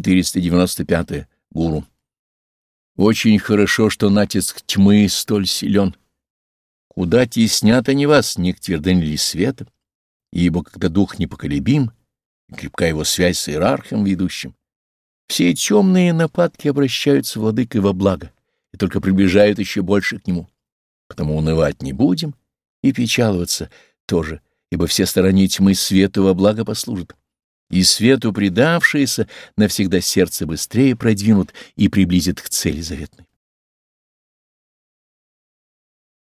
495. Гуру. Очень хорошо, что натиск тьмы столь силен. Куда теснят они вас, не к твердыне ли света? Ибо когда дух непоколебим, крепка его связь с иерархом ведущим, все темные нападки обращаются владыкой во благо и только приближают еще больше к нему. Потому унывать не будем и печаловаться тоже, ибо все стороны тьмы свету во благо послужат. И свету предавшиеся навсегда сердце быстрее продвинут и приблизят к цели заветной.